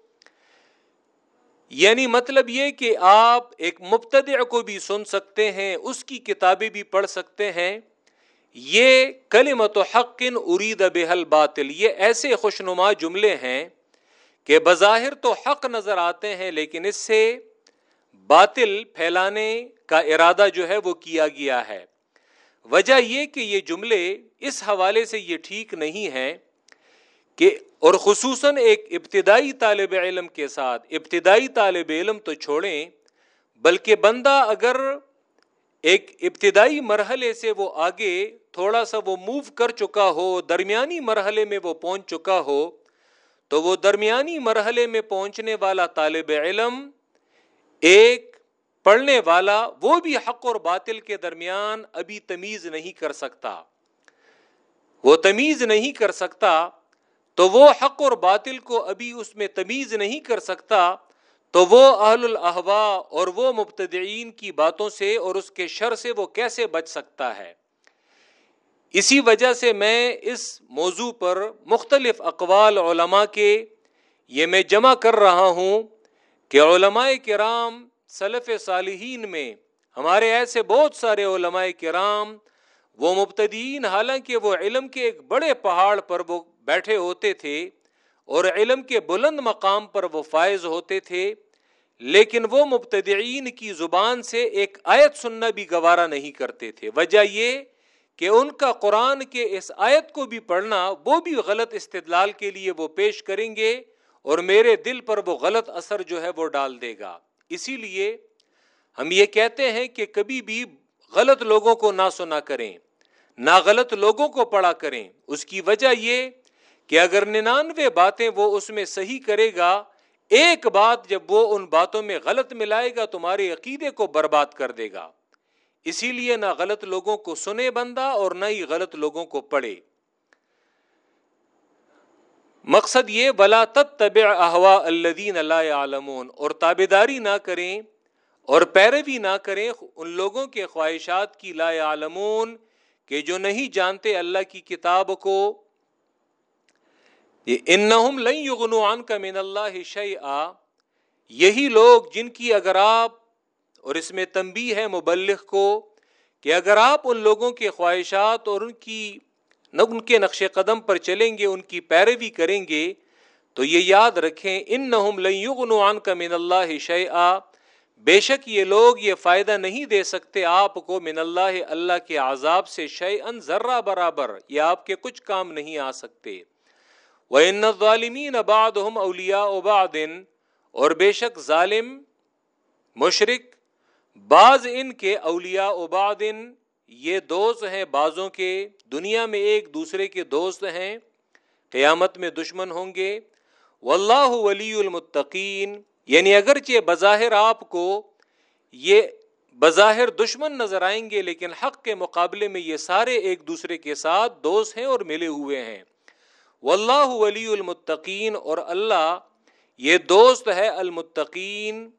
یعنی مطلب یہ کہ آپ ایک مبتدع کو بھی سن سکتے ہیں، اس کی کتابیں بھی پڑھ سکتے ہیں۔ یہ کلمت و حقن ارید بحل باطل یہ ایسے خوشنما جملے ہیں کہ بظاہر تو حق نظر آتے ہیں، لیکن اس سے باطل پھیلانے کا ارادہ جو ہے وہ کیا گیا ہے۔ وجہ یہ کہ یہ جملے اس حوالے سے یہ ٹھیک نہیں ہے کہ اور خصوصاً ایک ابتدائی طالب علم کے ساتھ، ابتدائی طالب علم تو چھوڑیں، بلکہ بندہ اگر ایک ابتدائی مرحلے سے وہ آگے تھوڑا سا وہ موو کر چکا ہو، درمیانی مرحلے میں وہ پہنچ چکا ہو، تو وہ درمیانی مرحلے میں پہنچنے والا طالب علم، ایک پڑھنے والا وہ بھی حق اور باطل کے درمیان ابھی تمیز نہیں کر سکتا۔ وہ تمیز نہیں کر سکتا تو وہ حق اور باطل کو ابھی اس میں تمیز نہیں کر سکتا، تو وہ اہل الاحوا اور وہ مبتدعین کی باتوں سے اور اس کے شر سے وہ کیسے بچ سکتا ہے؟ اسی وجہ سے میں اس موضوع پر مختلف اقوال علماء کے یہ میں جمع کر رہا ہوں کہ علماء کرام، سلف صالحین میں، ہمارے ایسے بہت سارے علماء کرام وہ مبتدین حالانکہ وہ علم کے ایک بڑے پہاڑ پر وہ بیٹھے ہوتے تھے اور علم کے بلند مقام پر وہ فائز ہوتے تھے، لیکن وہ مبتدعین کی زبان سے ایک آیت سننا بھی گوارا نہیں کرتے تھے۔ وجہ یہ کہ ان کا قرآن کے اس آیت کو بھی پڑھنا، وہ بھی غلط استدلال کے لیے وہ پیش کریں گے اور میرے دل پر وہ غلط اثر جو ہے وہ ڈال دے گا۔ اسی لیے ہم یہ کہتے ہیں کہ کبھی بھی غلط لوگوں کو نہ سنا کریں۔ نہ غلط لوگوں کو پڑھا کریں۔ اس کی وجہ یہ کہ اگر ننانوے باتیں وہ اس میں صحیح کرے گا، ایک بات جب وہ ان باتوں میں غلط ملائے گا، تمہارے عقیدے کو برباد کر دے گا۔ اسی لیے نہ غلط لوگوں کو سنے بندہ اور نہ ہی غلط لوگوں کو پڑھے۔ مقصد یہ بلا تب احوا الدین اللہ عالمون اور تابے داری نہ کریں اور پیروی نہ کریں ان لوگوں کے خواہشات کی لا عالمون کہ جو نہیں جانتے اللہ کی کتاب کو انہم لن یغنو کا من اللہ شیئا، یہی لوگ جن کی اگر آپ، اور اس میں تنبیہ ہے مبلغ کو، کہ اگر آپ ان لوگوں کے خواہشات اور ان کی ان کے نقش قدم پر چلیں گے، ان کی پیروی کریں گے، تو یہ یاد رکھیں ان نہ یغنو کا من اللہ شیئا بے شک یہ لوگ یہ فائدہ نہیں دے سکتے آپ کو من اللہ اللہ کے عذاب سے شیئن ذرہ برابر، یہ آپ کے کچھ کام نہیں آ سکتے۔ وہ ان ظالمین اباد ہم اولیا ابادن اور بے شک ظالم مشرق بعض ان کے اولیا ابادن یہ دوست ہیں بعضوں کے، دنیا میں ایک دوسرے کے دوست ہیں، قیامت میں دشمن ہوں گے۔ واللہ ولی المتقین یعنی اگرچہ بظاہر آپ کو یہ بظاہر دشمن نظر آئیں گے، لیکن حق کے مقابلے میں یہ سارے ایک دوسرے کے ساتھ دوست ہیں اور ملے ہوئے ہیں۔ واللہ ولی المتقین، اور اللہ یہ دوست ہے المتقین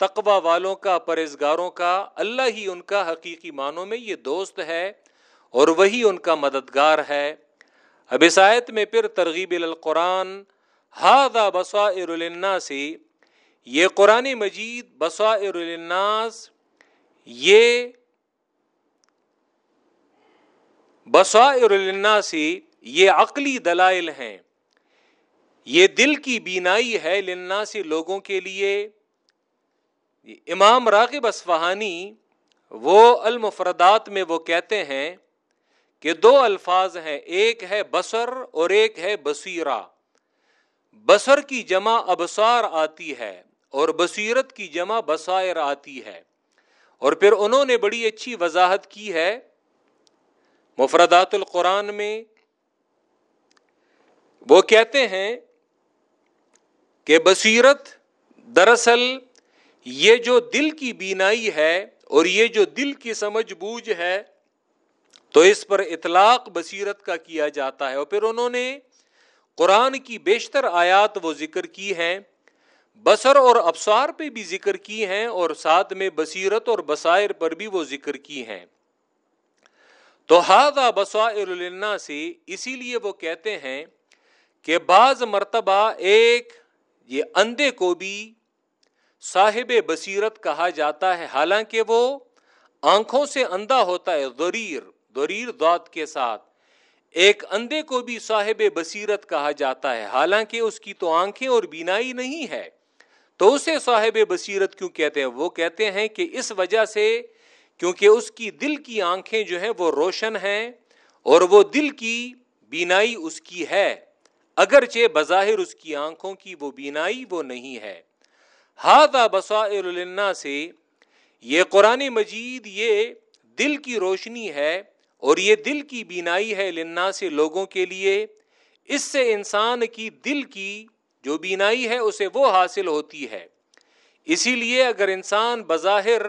تقوا والوں کا پرہزگاروں کا۔ اللہ ہی ان کا حقیقی معنوں میں یہ دوست ہے اور وہی ان کا مددگار ہے۔ اب آیت میں پھر ترغیب القرآن ہاضا بسائر الناس یہ قرآن مجید بسائر الناس یہ بسائر الناس یہ عقلی دلائل ہیں۔ یہ دل کی بینائی ہے لنا سے لوگوں کے لیے۔ امام راغب اسفہانی وہ المفردات میں وہ کہتے ہیں کہ دو الفاظ ہیں، ایک ہے بسر اور ایک ہے بصیرہ۔ بسر کی جمع ابسار آتی ہے۔ اور بصیرت کی جمع بسائر آتی ہے۔ اور پھر انہوں نے بڑی اچھی وضاحت کی ہے۔ مفردات القرآن میں وہ کہتے ہیں کہ بصیرت دراصل یہ جو دل کی بینائی ہے اور یہ جو دل کی سمجھ بوجھ ہے، تو اس پر اطلاق بصیرت کا کیا جاتا ہے۔ اور پھر انہوں نے قرآن کی بیشتر آیات وہ ذکر کی ہیں۔ بسر اور ابسار پہ بھی ذکر کی ہیں اور ساتھ میں بصیرت اور بصائر پر بھی وہ ذکر کی ہیں۔ تو ہاضا بسوا سے اسی لیے وہ کہتے ہیں کہ بعض مرتبہ ایک یہ اندھے کو بھی صاحب بصیرت کہا جاتا ہے۔ حالانکہ وہ آنکھوں سے اندھا ہوتا ہے دریر دریر دعت کے ساتھ۔ ایک اندھے کو بھی صاحب بصیرت کہا جاتا ہے۔ حالانکہ اس کی تو آنکھیں اور بینائی نہیں ہے۔ تو اسے صاحب بصیرت کیوں کہتے ہیں؟ وہ کہتے ہیں کہ اس وجہ سے کیونکہ اس کی دل کی آنکھیں جو ہیں وہ روشن ہیں اور وہ دل کی بینائی اس کی ہے۔ اگرچہ بظاہر اس کی آنکھوں کی وہ بینائی وہ نہیں ہے۔ ہاضا بسا سے یہ قرآن مجید یہ دل کی روشنی ہے اور یہ دل کی بینائی ہے لنا سے لوگوں کے لیے۔ اس سے انسان کی دل کی جو بینائی ہے اسے وہ حاصل ہوتی ہے۔ اسی لیے اگر انسان بظاہر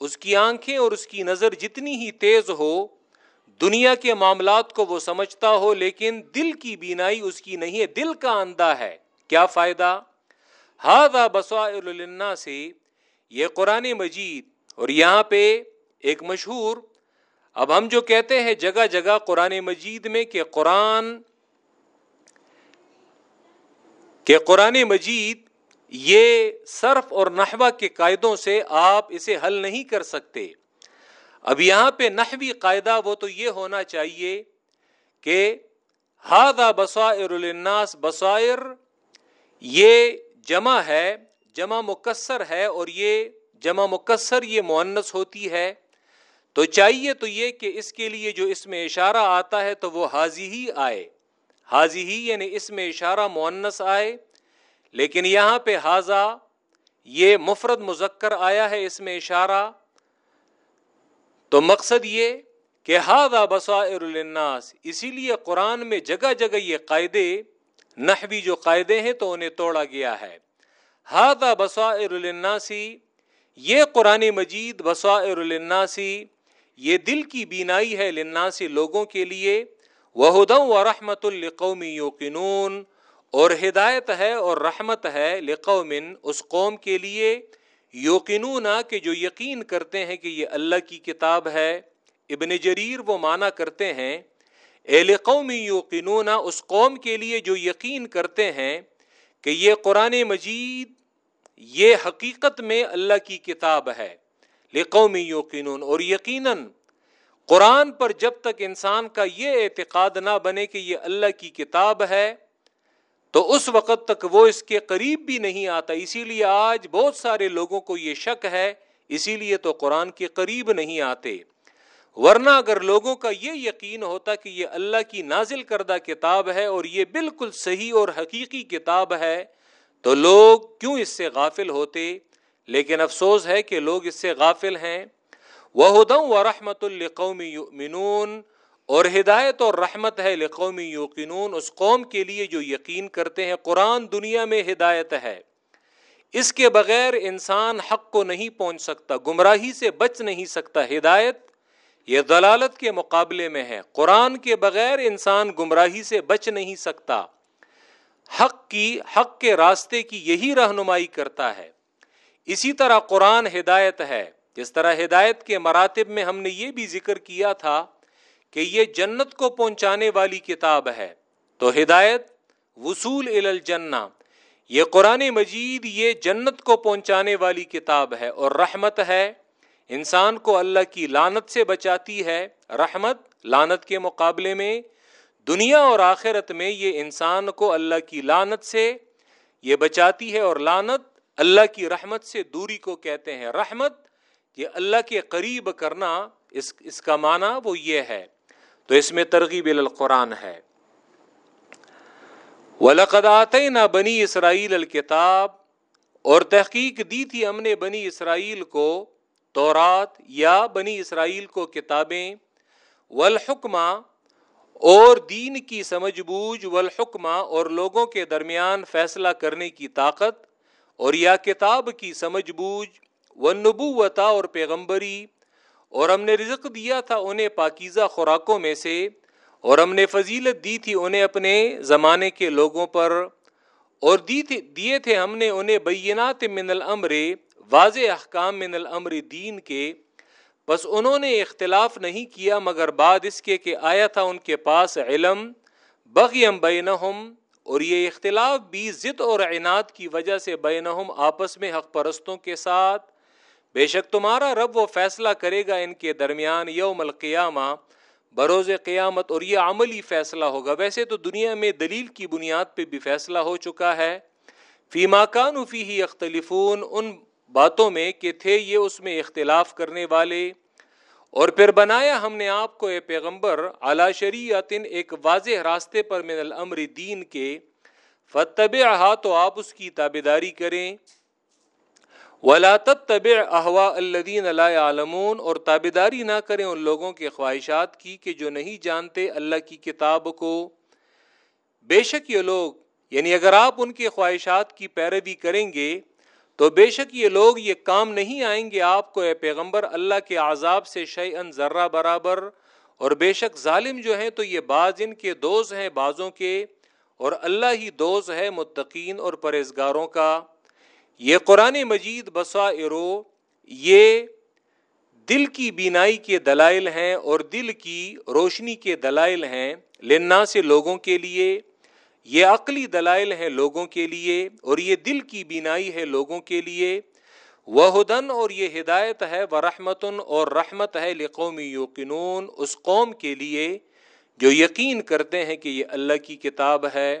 اس کی آنکھیں اور اس کی نظر جتنی ہی تیز ہو، دنیا کے معاملات کو وہ سمجھتا ہو، لیکن دل کی بینائی اس کی نہیں ہے، دل کا اندھا ہے۔ کیا فائدہ؟ ہاضا بسا سے یہ قرآن مجید۔ اور یہاں پہ ایک مشہور، اب ہم جو کہتے ہیں جگہ جگہ قرآن مجید میں کہ قرآن کہ قرآن مجید یہ صرف اور نحوہ کے قاعدوں سے آپ اسے حل نہیں کر سکتے۔ اب یہاں پہ نحوی قاعدہ وہ تو یہ ہونا چاہیے کہ ہاضا بسائر الناس بسائر یہ جمع ہے، جمع مکسر ہے اور یہ جمع مکسر یہ معنس ہوتی ہے۔ تو چاہیے تو یہ کہ اس کے لیے جو اس میں اشارہ آتا ہے تو وہ حاضی ہی آئے۔ حاضی ہی یعنی اس میں اشارہ معنس آئے۔ لیکن یہاں پہ حاضہ یہ مفرد مذکر آیا ہے، اس میں اشارہ۔ تو مقصد یہ کہ ہاضا بسائر الناس اسی لیے قرآن میں جگہ جگہ یہ قاعدے، نحوی جو قاعدے ہیں تو انہیں توڑا گیا ہے۔ ہاضا بسائر الناسی یہ قرآن مجید بسائر الناسی یہ دل کی بینائی ہے لناسی لوگوں کے لیے۔ وہ و رحمت القومی یوقنون اور ہدایت ہے اور رحمت ہے لقومن اس قوم کے لیے یوقنون کہ جو یقین کرتے ہیں کہ یہ اللہ کی کتاب ہے۔ ابن جریر وہ مانا کرتے ہیں، اے لقومی یوقنون اس قوم کے لیے جو یقین کرتے ہیں کہ یہ قرآن مجید، یہ حقیقت میں اللہ کی کتاب ہے۔ لقومی یوقنون اور یقیناً قرآن پر جب تک انسان کا یہ اعتقاد نہ بنے کہ یہ اللہ کی کتاب ہے، تو اس وقت تک وہ اس کے قریب بھی نہیں آتا۔ اسی لیے آج بہت سارے لوگوں کو یہ شک ہے، اسی لیے تو قرآن کے قریب نہیں آتے۔ ورنہ اگر لوگوں کا یہ یقین ہوتا کہ یہ اللہ کی نازل کردہ کتاب ہے اور یہ بالکل صحیح اور حقیقی کتاب ہے، تو لوگ کیوں اس سے غافل ہوتے؟ لیکن افسوس ہے کہ لوگ اس سے غافل ہیں۔ وہ ہدم و رحمت القومی منون اور ہدایت اور رحمت ہے لقومی یوقنون۔ اس قوم کے لیے جو یقین کرتے ہیں، قرآن دنیا میں ہدایت ہے۔ اس کے بغیر انسان حق کو نہیں پہنچ سکتا، گمراہی سے بچ نہیں سکتا۔ ہدایت یہ دلالت کے مقابلے میں ہے۔ قرآن کے بغیر انسان گمراہی سے بچ نہیں سکتا۔ حق کی، حق کے راستے کی یہی رہنمائی کرتا ہے۔ اسی طرح قرآن ہدایت ہے۔ جس طرح ہدایت کے مراتب میں ہم نے یہ بھی ذکر کیا تھا کہ یہ جنت کو پہنچانے والی کتاب ہے۔ تو ہدایت، وصول الجنہ، یہ قرآن مجید یہ جنت کو پہنچانے والی کتاب ہے اور رحمت ہے۔ انسان کو اللہ کی لانت سے بچاتی ہے۔ رحمت لانت کے مقابلے میں۔ دنیا اور آخرت میں یہ انسان کو اللہ کی لانت سے یہ بچاتی ہے اور لانت اللہ کی رحمت سے دوری کو کہتے ہیں۔ رحمت یہ اللہ کے قریب کرنا، اس اس کا معنی وہ یہ ہے۔ تو اس میں ترغیب القرآن ہے۔ ولقدات نہ بنی اسرائیل الکتاب اور تحقیق دی تھی ہم نے بنی اسرائیل کو تورات یا بنی اسرائیل کو کتابیں۔ والحکمہ اور دین کی سمجھ بوجھ والحکمہ اور لوگوں کے درمیان فیصلہ کرنے کی طاقت، اور یا کتاب کی سمجھ بوجھ والنبوتا اور پیغمبری۔ اور ہم نے رزق دیا تھا انہیں پاکیزہ خوراکوں میں سے، اور ہم نے فضیلت دی تھی انہیں اپنے زمانے کے لوگوں پر۔ اور دی تھی دیے تھے ہم نے انہیں بینات من الامر، واضح احکام من الامر دین کے۔ بس انہوں نے اختلاف نہیں کیا، مگر بعد اس کے کہ آیا تھا ان کے پاس علم۔ بغیم بینہم، اور یہ اختلاف بھی ضد اور عناد کی وجہ سے بینہم آپس میں حق پرستوں کے ساتھ۔ بے شک تمہارا رب وہ فیصلہ کرے گا ان کے درمیان یوم القیامہ، بروز قیامت، اور یہ عملی فیصلہ ہوگا۔ ویسے تو دنیا میں دلیل کی بنیاد پہ بھی فیصلہ ہو چکا ہے۔ فی ماکان فی ہی اختلفون ان باتوں میں کہ تھے یہ اس میں اختلاف کرنے والے۔ اور پھر بنایا ہم نے آپ کو، اے پیغمبر اعلی شریعت ایک واضح راستے پر من الامر دین کے۔ فتب تو آپ اس کی تابے داری کریں۔ ولا طب احوا الدین اللہ عالمون اور تابے داری نہ کریں ان لوگوں کے خواہشات کی کہ جو نہیں جانتے اللہ کی کتاب کو۔ بے شک یہ لوگ یعنی اگر آپ ان کے خواہشات کی پیروی کریں گے، تو بے شک یہ لوگ یہ کام نہیں آئیں گے آپ کو، اے پیغمبر، اللہ کے عذاب سے شعی ان ذرہ برابر۔ اور بے شک ظالم جو ہیں تو یہ بعض ان کے دوز ہیں بعضوں کے، اور اللہ ہی دوز ہے متقین اور پرہزگاروں کا۔ یہ قرآن مجید بسا ارو، یہ دل کی بینائی کے دلائل ہیں اور دل کی روشنی کے دلائل ہیں لنا سے لوگوں کے لیے، یہ عقلی دلائل ہیں لوگوں کے لیے اور یہ دل کی بینائی ہے لوگوں کے لیے۔ وہ ہدن اور یہ ہدایت ہے وہ رحمتن اور رحمت ہے لقومی یوقنون، اس قوم کے لیے جو یقین کرتے ہیں کہ یہ اللہ کی کتاب ہے۔